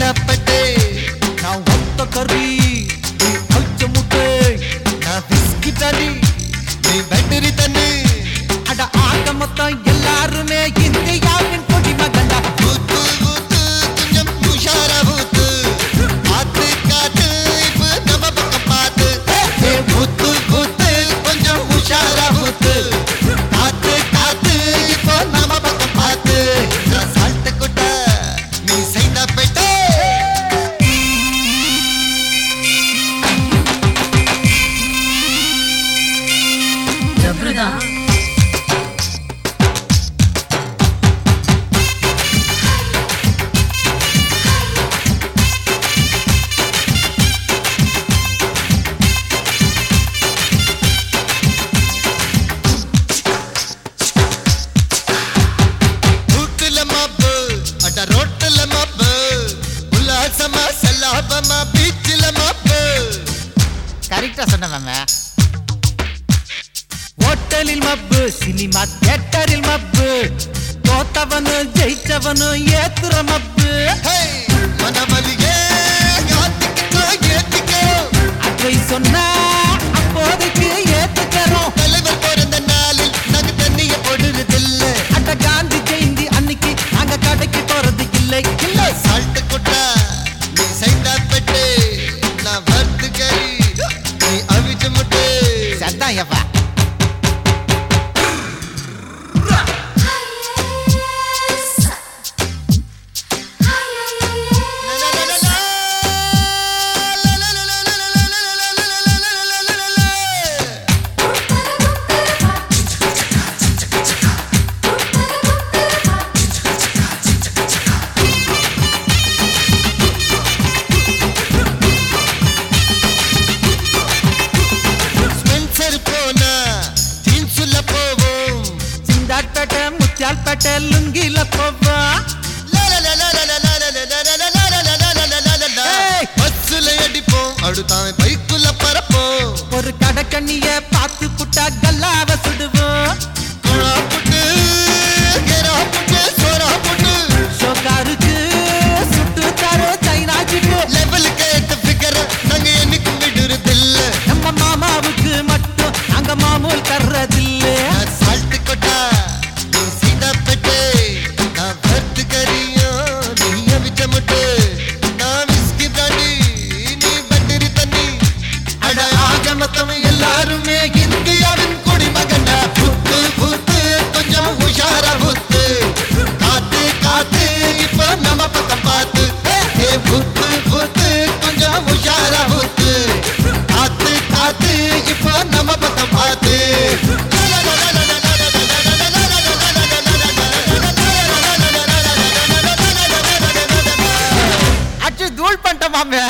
ಕನ್ನಡಪಟ್ಟೆ ನಾವು ಹೊತ್ತ ಕರ್ರಿ ಹೊಲ್ಚ ಮುಟ್ಟೆ ನಾ ಬಿಸ್ಕಿಟಲ್ಲಿ ನೀ ಬೆಟ್ಟರಿ பண்ணவன் ஹோட்டலில் மப்பு சினிமா தியேட்டரில் மப்பு. தோத்தவனு ஜெயிச்சவனு ஏத்துற மப்பு. மனவலியே కట్టపట లుంగిల పొవ్వ பஸ்ஸுல அடிப்போம் அடுத்தான் பைக்குள்ள பரப்போம் ஒரு கடக்கண்ணிய பார்த்து புட்டா கல்லாவ சுடுவோம் அச்சு தூள் பண்ணிட்டோம் மாமே.